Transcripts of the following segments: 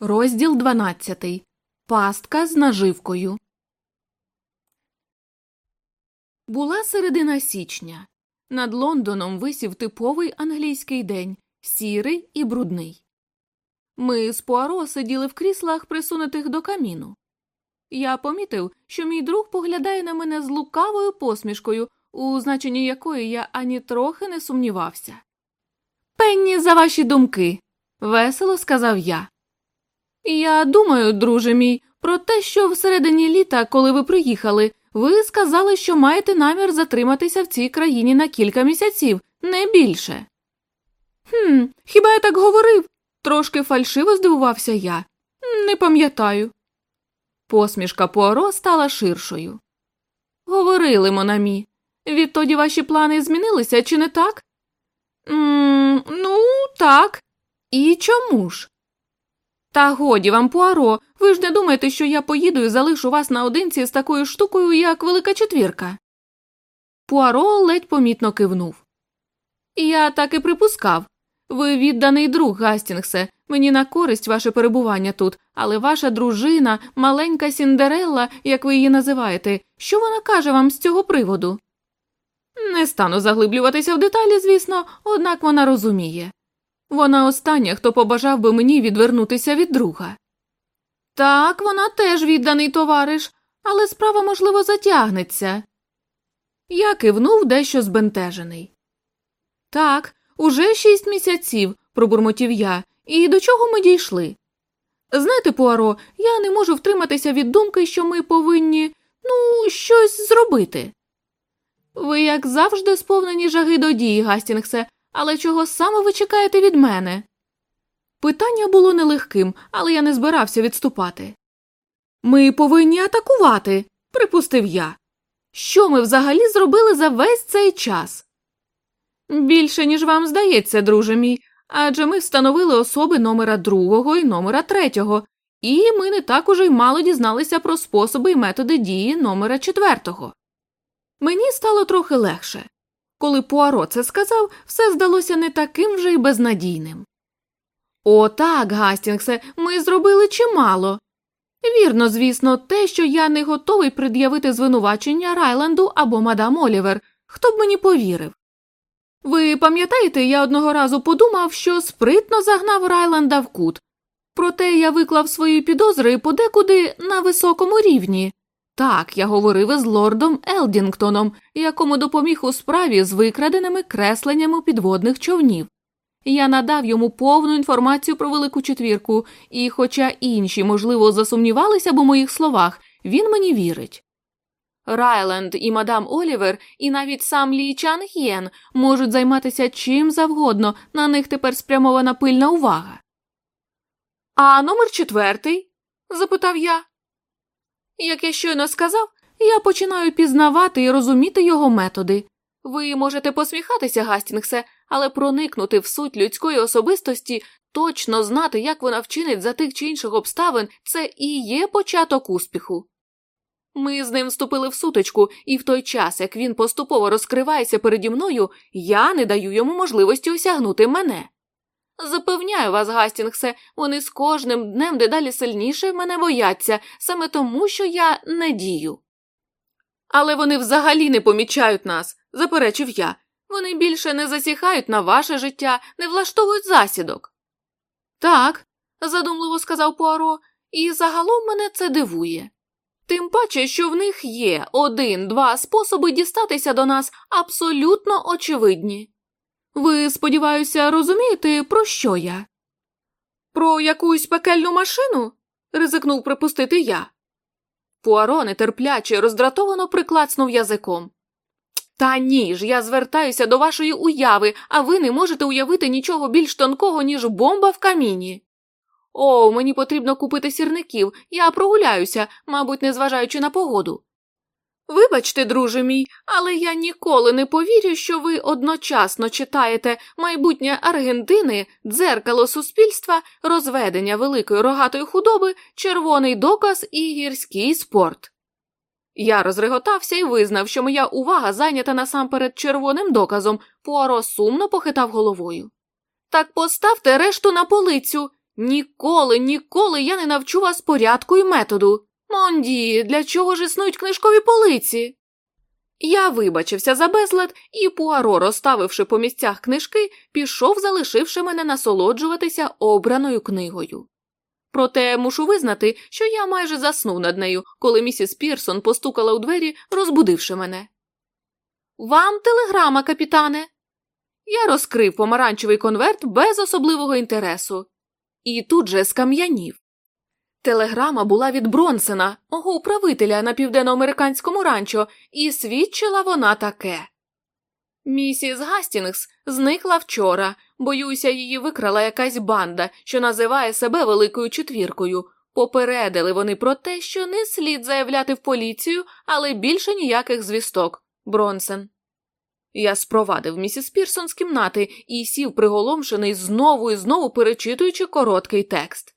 Розділ 12. Пастка з наживкою. Була середина січня. Над Лондоном висів типовий англійський день сірий і брудний. Ми з Пуаро сиділи в кріслах, присунутих до каміну. Я помітив, що мій друг поглядає на мене з лукавою посмішкою, у значенні якої я ані трохи не сумнівався. Пенні за ваші думки, весело сказав я. Я думаю, друже мій, про те, що всередині літа, коли ви приїхали, ви сказали, що маєте намір затриматися в цій країні на кілька місяців, не більше. Хм, хіба я так говорив? Трошки фальшиво здивувався я. Не пам'ятаю. Посмішка Пуаро стала ширшою. Говорили, Монамі. Відтоді ваші плани змінилися, чи не так? «М, Ну, так. І чому ж? Та годі вам, Пуаро, ви ж не думаєте, що я поїду і залишу вас наодинці з такою штукою, як велика четвірка. Пуаро ледь помітно кивнув. Я так і припускав. Ви відданий друг, Гастінгсе, мені на користь ваше перебування тут, але ваша дружина, маленька Сіндерелла, як ви її називаєте, що вона каже вам з цього приводу? Не стану заглиблюватися в деталі, звісно, однак вона розуміє. Вона остання, хто побажав би мені відвернутися від друга. Так, вона теж відданий товариш, але справа, можливо, затягнеться. Я кивнув дещо збентежений. Так, уже шість місяців, пробурмотів я, і до чого ми дійшли? Знаєте, Пуаро, я не можу втриматися від думки, що ми повинні, ну, щось зробити. Ви, як завжди, сповнені жаги до дії, Гастінгсе, але чого саме ви чекаєте від мене? Питання було нелегким, але я не збирався відступати. Ми повинні атакувати, припустив я. Що ми взагалі зробили за весь цей час? Більше, ніж вам здається, друже мій, адже ми встановили особи номера другого і номера третього, і ми не так уже й мало дізналися про способи і методи дії номера четвертого. Мені стало трохи легше. Коли Пуаро це сказав, все здалося не таким вже й безнадійним. О, так, Гастінгсе, ми зробили чимало. Вірно, звісно, те, що я не готовий пред'явити звинувачення Райланду або мадам Олівер, хто б мені повірив. Ви пам'ятаєте, я одного разу подумав, що спритно загнав Райланда в кут, проте я виклав свої підозри подекуди на високому рівні. Так, я говорив із лордом Елдінгтоном, якому допоміг у справі з викраденими кресленнями підводних човнів. Я надав йому повну інформацію про велику четвірку, і, хоча інші, можливо, засумнівалися б у моїх словах, він мені вірить. Райленд і мадам Олівер, і навіть сам Лі Чан Г'єн можуть займатися чим завгодно, на них тепер спрямована пильна увага. А номер четвертий? запитав я. Як я щойно сказав, я починаю пізнавати і розуміти його методи. Ви можете посміхатися, Гастінгсе, але проникнути в суть людської особистості, точно знати, як вона вчинить за тих чи інших обставин, це і є початок успіху. Ми з ним вступили в сутичку, і в той час, як він поступово розкривається переді мною, я не даю йому можливості осягнути мене. Запевняю вас, Гастінгсе, вони з кожним днем дедалі сильніше мене бояться, саме тому, що я не дію. Але вони взагалі не помічають нас, заперечив я. Вони більше не засіхають на ваше життя, не влаштовують засідок. Так, задумливо сказав Пуаро, і загалом мене це дивує. Тим паче, що в них є один-два способи дістатися до нас абсолютно очевидні. Ви, сподіваюся, розумієте, про що я? Про якусь пекельну машину? ризикнув припустити я. Пуаро нетерпляче, роздратовано приклацнув язиком. Та ні ж, я звертаюся до вашої уяви, а ви не можете уявити нічого більш тонкого, ніж бомба в каміні. О, мені потрібно купити сірників, я прогуляюся, мабуть, незважаючи на погоду. Вибачте, друже мій, але я ніколи не повірю, що ви одночасно читаєте майбутнє Аргентини, дзеркало суспільства, розведення великої рогатої худоби, червоний доказ і гірський спорт. Я розреготався і визнав, що моя увага зайнята насамперед червоним доказом, Пуаро сумно похитав головою. Так поставте решту на полицю, Ніколи, ніколи я не навчу вас порядку і методу. Монді, для чого ж існують книжкові полиці? Я вибачився за безлад, і Пуаро, розставивши по місцях книжки, пішов, залишивши мене насолоджуватися обраною книгою. Проте мушу визнати, що я майже заснув над нею, коли місіс Пірсон постукала у двері, розбудивши мене. Вам телеграма, капітане. Я розкрив помаранчевий конверт без особливого інтересу. І тут же скам'янів. Телеграма була від Бронсена, мого управителя на південноамериканському ранчо, і свідчила вона таке. Місіс Гастінгс зникла вчора. Боюся, її викрала якась банда, що називає себе Великою четвіркою. Попередили вони про те, що не слід заявляти в поліцію, але більше ніяких звісток. Бронсен. Я спровадив місіс Пірсон з кімнати і сів приголомшений, знову і знову перечитуючи короткий текст.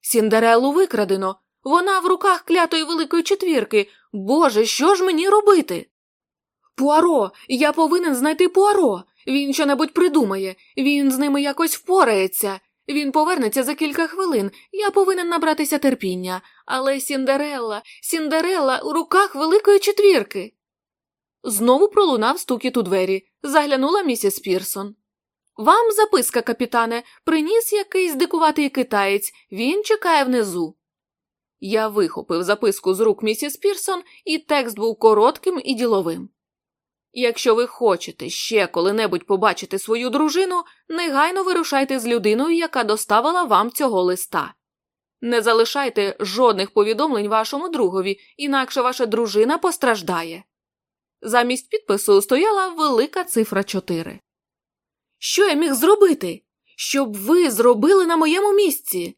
Сіндерелу викрадено. Вона в руках клятої великої четвірки. Боже, що ж мені робити? Пуаро, я повинен знайти Пуаро. Він що-небудь придумає, він з ними якось впорається. Він повернеться за кілька хвилин. Я повинен набратися терпіння. Але Сіндерелла, Сіндерелла у руках великої четвірки. Знову пролунав стукіт у двері. Заглянула місіс Пірсон. Вам записка, капітане, приніс якийсь дикуватий китаєць, він чекає внизу. Я вихопив записку з рук місіс Пірсон, і текст був коротким і діловим. Якщо ви хочете ще коли-небудь побачити свою дружину, негайно вирушайте з людиною, яка доставила вам цього листа. Не залишайте жодних повідомлень вашому другові, інакше ваша дружина постраждає. Замість підпису стояла велика цифра 4. Що я міг зробити? Щоб ви зробили на моєму місці?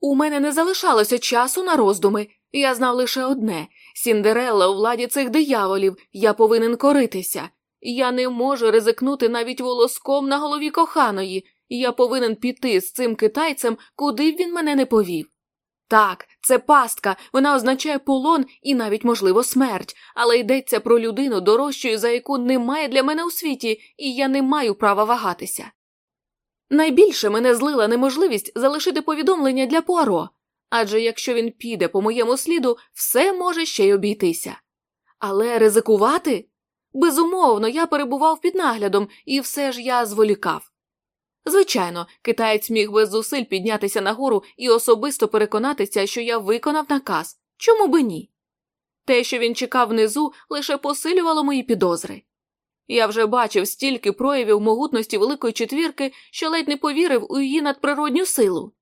У мене не залишалося часу на роздуми, я знав лише одне Сіндерелла у владі цих дияволів, я повинен коритися. Я не можу ризикнути навіть волоском на голові коханої, я повинен піти з цим китайцем, куди б він мене не повів. Так, це пастка, вона означає полон і навіть, можливо, смерть, але йдеться про людину дорожчою, за яку немає для мене у світі, і я не маю права вагатися. Найбільше мене злила неможливість залишити повідомлення для Пуаро, адже якщо він піде по моєму сліду, все може ще й обійтися. Але ризикувати? Безумовно, я перебував під наглядом, і все ж я зволікав. Звичайно, китаєць міг без зусиль піднятися нагору і особисто переконатися, що я виконав наказ. Чому би ні? Те, що він чекав внизу, лише посилювало мої підозри. Я вже бачив стільки проявів могутності Великої четвірки, що ледь не повірив у її надприродню силу.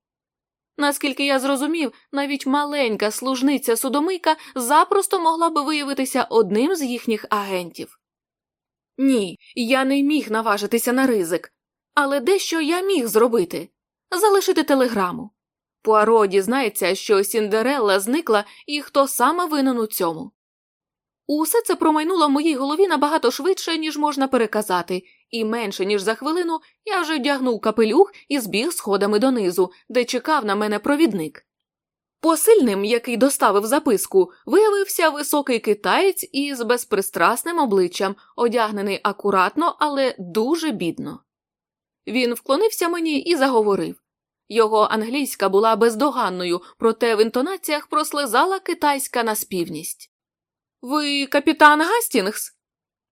Наскільки я зрозумів, навіть маленька служниця судомийка запросто могла би виявитися одним з їхніх агентів. Ні, я не міг наважитися на ризик, але дещо я міг зробити залишити телеграму. Пуаро дізнається, що Сіндерелла зникла і хто саме винен у цьому. Усе це промайнуло в моїй голові набагато швидше, ніж можна переказати, і менше ніж за хвилину я вже вдягнув капелюх і збіг сходами донизу, де чекав на мене провідник. Посильним, який доставив записку, виявився високий китаєць із безпристрасним обличчям, одягнений акуратно, але дуже бідно. Він вклонився мені і заговорив. Його англійська була бездоганною, проте в інтонаціях прослизала китайська наспівність. Ви капітан Гастінгс?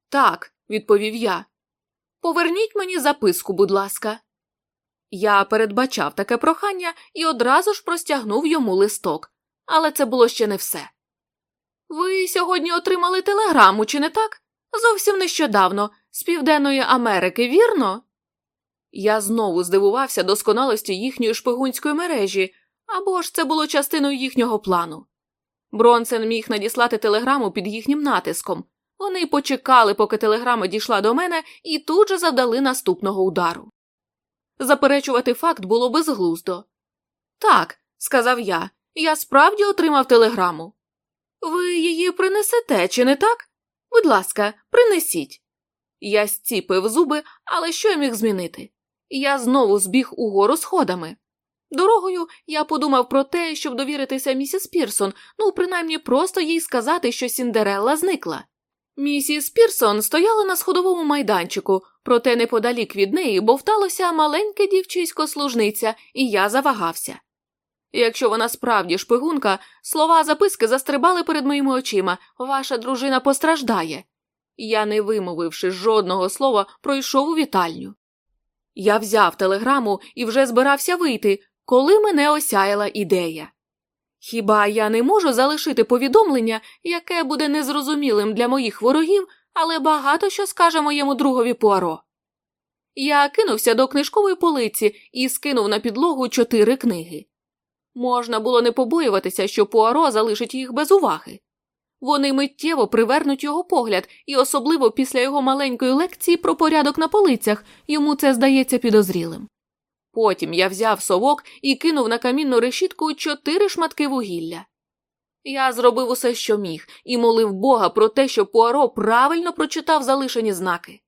Так, відповів я. Поверніть мені записку, будь ласка. Я передбачав таке прохання і одразу ж простягнув йому листок, але це було ще не все. Ви сьогодні отримали телеграму, чи не так? Зовсім нещодавно, з Південної Америки, вірно? Я знову здивувався досконалості їхньої шпигунської мережі, або ж це було частиною їхнього плану. Бронсен міг надіслати телеграму під їхнім натиском. Вони почекали, поки телеграма дійшла до мене, і тут же завдали наступного удару. Заперечувати факт було безглуздо. Так, сказав я, я справді отримав телеграму. Ви її принесете, чи не так? Будь ласка, принесіть. Я зціпив зуби, але що я міг змінити? Я знову збіг угору сходами. Дорогою я подумав про те, щоб довіритися місіс Пірсон, ну, принаймні просто їй сказати, що Сіндерелла зникла. Місіс Пірсон стояла на сходовому майданчику, проте неподалік від неї бовталося маленьке дівчисько служниця, і я завагався. Якщо вона справді шпигунка, слова записки застрибали перед моїми очима ваша дружина постраждає. Я, не вимовивши жодного слова, пройшов у вітальню. Я взяв телеграму і вже збирався вийти, коли мене осяяла ідея. Хіба я не можу залишити повідомлення, яке буде незрозумілим для моїх ворогів, але багато що скаже моєму другові Пуаро? Я кинувся до книжкової полиці і скинув на підлогу чотири книги. Можна було не побоюватися, що Пуаро залишить їх без уваги. Вони миттєво привернуть його погляд, і особливо після його маленької лекції про порядок на полицях йому це здається підозрілим. Потім я взяв совок і кинув на камінну решітку чотири шматки вугілля. Я зробив усе, що міг, і молив Бога про те, щоб Пуаро правильно прочитав залишені знаки.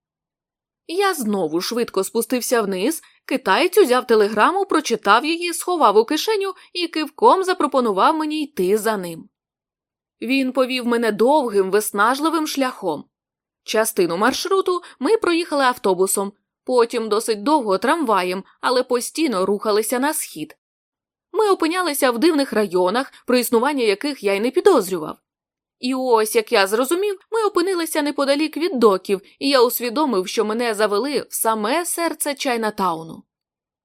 Я знову швидко спустився вниз, китаєць узяв телеграму, прочитав її, сховав у кишеню і кивком запропонував мені йти за ним. Він повів мене довгим, виснажливим шляхом. Частину маршруту ми проїхали автобусом, потім досить довго трамваєм, але постійно рухалися на схід. Ми опинялися в дивних районах, про існування яких я й не підозрював. І ось, як я зрозумів, ми опинилися неподалік від доків, і я усвідомив, що мене завели в саме серце Чайнатауну.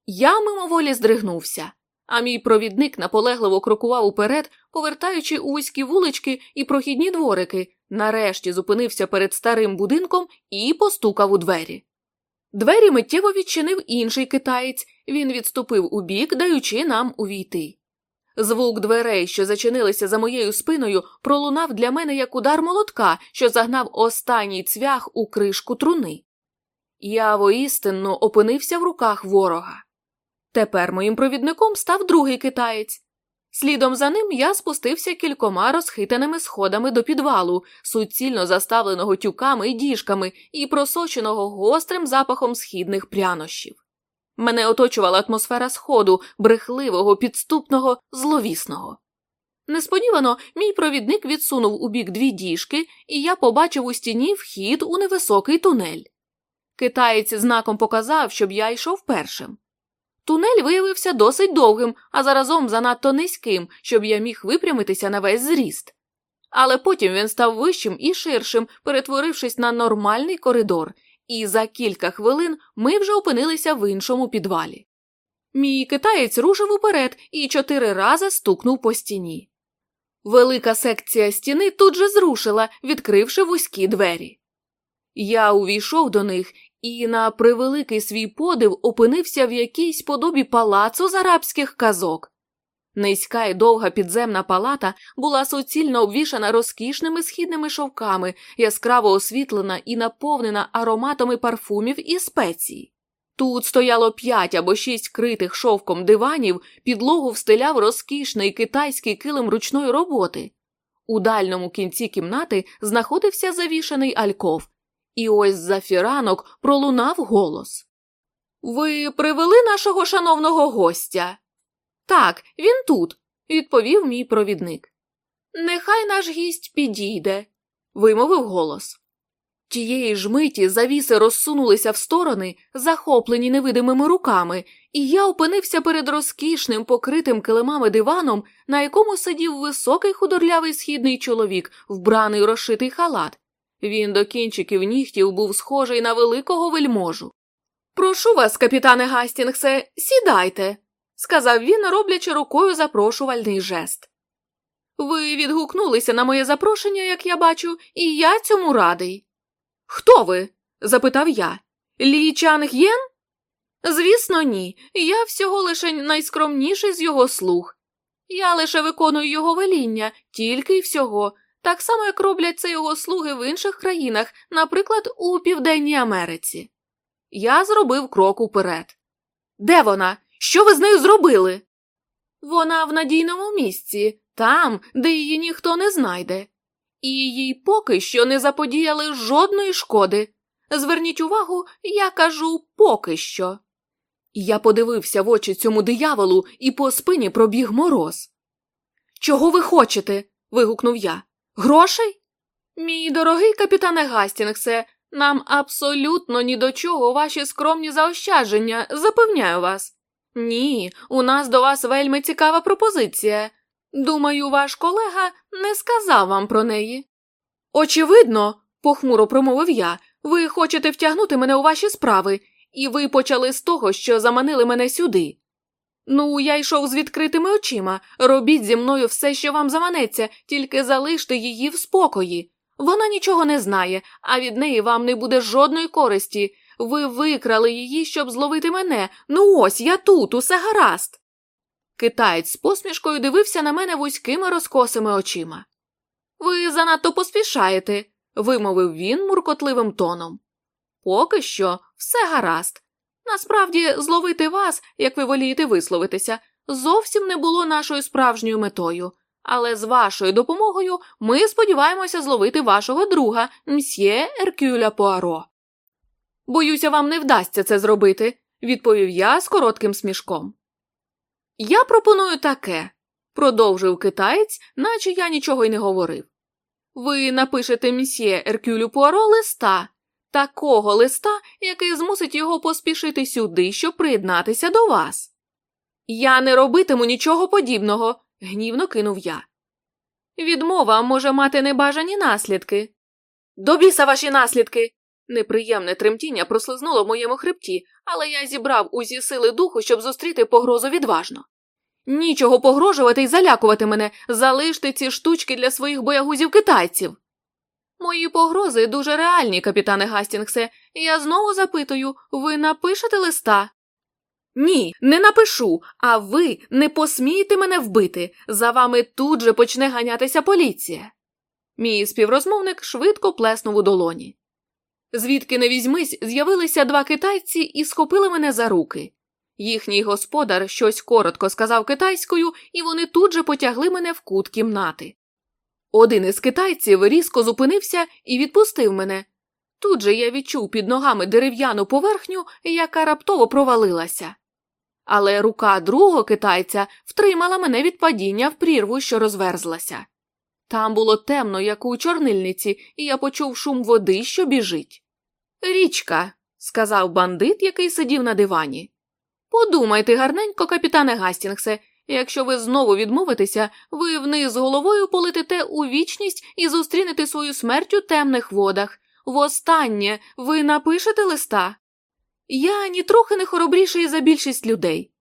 Я мимоволі здригнувся, а мій провідник наполегливо крокував уперед, повертаючи вузькі вулички і прохідні дворики, нарешті зупинився перед старим будинком і постукав у двері. Двері миттєво відчинив інший китаєць, він відступив у бік, даючи нам увійти. Звук дверей, що зачинилися за моєю спиною, пролунав для мене як удар молотка, що загнав останній цвях у кришку труни. Я воістинно опинився в руках ворога. Тепер моїм провідником став другий китаєць. Слідом за ним я спустився кількома розхитаними сходами до підвалу, суцільно заставленого тюками і діжками і просоченого гострим запахом східних прянощів. Мене оточувала атмосфера сходу, брехливого, підступного, зловісного. Несподівано мій провідник відсунув у бік дві діжки, і я побачив у стіні вхід у невисокий тунель. Китаєць знаком показав, щоб я йшов першим. Тунель виявився досить довгим, а заразом занадто низьким, щоб я міг випрямитися на весь зріст. Але потім він став вищим і ширшим, перетворившись на нормальний коридор, і за кілька хвилин ми вже опинилися в іншому підвалі. Мій китаєць рушив уперед і чотири рази стукнув по стіні. Велика секція стіни тут же зрушила, відкривши вузькі двері. Я увійшов до них і на превеликий свій подив опинився в якійсь подобі палацу з арабських казок. Низька і довга підземна палата була суцільно обвішана розкішними східними шовками, яскраво освітлена і наповнена ароматами парфумів і спецій. Тут стояло п'ять або шість критих шовком диванів, підлогу встиляв розкішний китайський килим ручної роботи. У дальньому кінці кімнати знаходився завішаний альков, і ось за фіранок пролунав голос Ви привели нашого шановного гостя? Так, він тут, відповів мій провідник. Нехай наш гість підійде, вимовив голос. Тієї ж миті завіси розсунулися в сторони, захоплені невидимими руками, і я опинився перед розкішним, покритим килимами диваном, на якому сидів високий худорлявий східний чоловік, вбраний розшитий халат. Він до кінчиків нігтів був схожий на великого вельможу. Прошу вас, капітане Гастінгсе, сідайте, сказав він, роблячи рукою запрошувальний жест. Ви відгукнулися на моє запрошення, як я бачу, і я цьому радий. Хто ви? запитав я. Лі Чанг Єн? Звісно, ні. Я всього лише найскромніший з його слуг. Я лише виконую його веління, тільки й всього, так само, як роблять це його слуги в інших країнах, наприклад, у Південній Америці. Я зробив крок уперед. Де вона? Що ви з нею зробили? Вона в надійному місці, там, де її ніхто не знайде, і їй поки що не заподіяли жодної шкоди. Зверніть увагу, я кажу поки що. Я подивився в очі цьому дияволу і по спині пробіг мороз. Чого ви хочете? вигукнув я. Грошей? Мій дорогий капітане Гастінгсе, нам абсолютно ні до чого ваші скромні заощадження, запевняю вас. Ні, у нас до вас вельми цікава пропозиція. Думаю, ваш колега не сказав вам про неї. Очевидно, похмуро промовив я, ви хочете втягнути мене у ваші справи, і ви почали з того, що заманили мене сюди. Ну, я йшов з відкритими очима. Робіть зі мною все, що вам заманеться, тільки залиште її в спокої. Вона нічого не знає, а від неї вам не буде жодної користі. Ви викрали її, щоб зловити мене. Ну ось я тут, усе гаразд. Китаєць з посмішкою дивився на мене вузькими розкосими очима. Ви занадто поспішаєте, вимовив він муркотливим тоном. Поки що все гаразд. Насправді, зловити вас, як ви волієте висловитися, зовсім не було нашою справжньою метою, але з вашою допомогою ми сподіваємося зловити вашого друга, мсьє Еркюля Пуаро. Боюся, вам не вдасться це зробити, відповів я з коротким смішком. Я пропоную таке, продовжив китаєць, наче я нічого й не говорив. Ви напишете мсьє Еркюлю Пуаро листа, такого листа, який змусить його поспішити сюди, щоб приєднатися до вас. Я не робитиму нічого подібного, гнівно кинув я. Відмова може мати небажані наслідки. До біса ваші наслідки. Неприємне тремтіння прослизнуло в моєму хребті, але я зібрав усі сили духу, щоб зустріти погрозу відважно. Нічого погрожувати й залякувати мене, залиште ці штучки для своїх боягузів китайців. Мої погрози дуже реальні, капітане Гастінгсе. Я знову запитую ви напишете листа? Ні, не напишу, а ви не посмієте мене вбити. За вами тут же почне ганятися поліція. Мій співрозмовник швидко плеснув у долоні. Звідки не візьмись, з'явилися два китайці і схопили мене за руки. Їхній господар щось коротко сказав китайською, і вони тут же потягли мене в кут кімнати. Один із китайців різко зупинився і відпустив мене. Тут же я відчув під ногами дерев'яну поверхню, яка раптово провалилася. Але рука другого китайця втримала мене від падіння в прірву, що розверзлася. Там було темно, як у чорнильниці, і я почув шум води, що біжить. Річка, сказав бандит, який сидів на дивані. Подумайте гарненько, капітане Гастінгсе, якщо ви знову відмовитеся, ви вниз головою полетите у вічність і зустрінете свою смерть у темних водах. Востаннє ви напишете листа. Я нітрохи не хоробріший за більшість людей.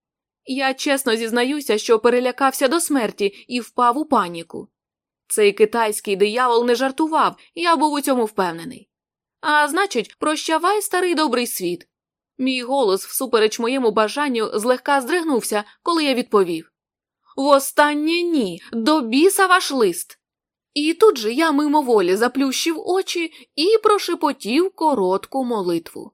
Я чесно зізнаюся, що перелякався до смерті і впав у паніку. Цей китайський диявол не жартував, я був у цьому впевнений. А значить, прощавай, старий добрий світ. Мій голос, всупереч моєму бажанню, злегка здригнувся, коли я відповів Востаннє ні, до біса ваш лист. І тут же я мимоволі заплющив очі і прошепотів коротку молитву.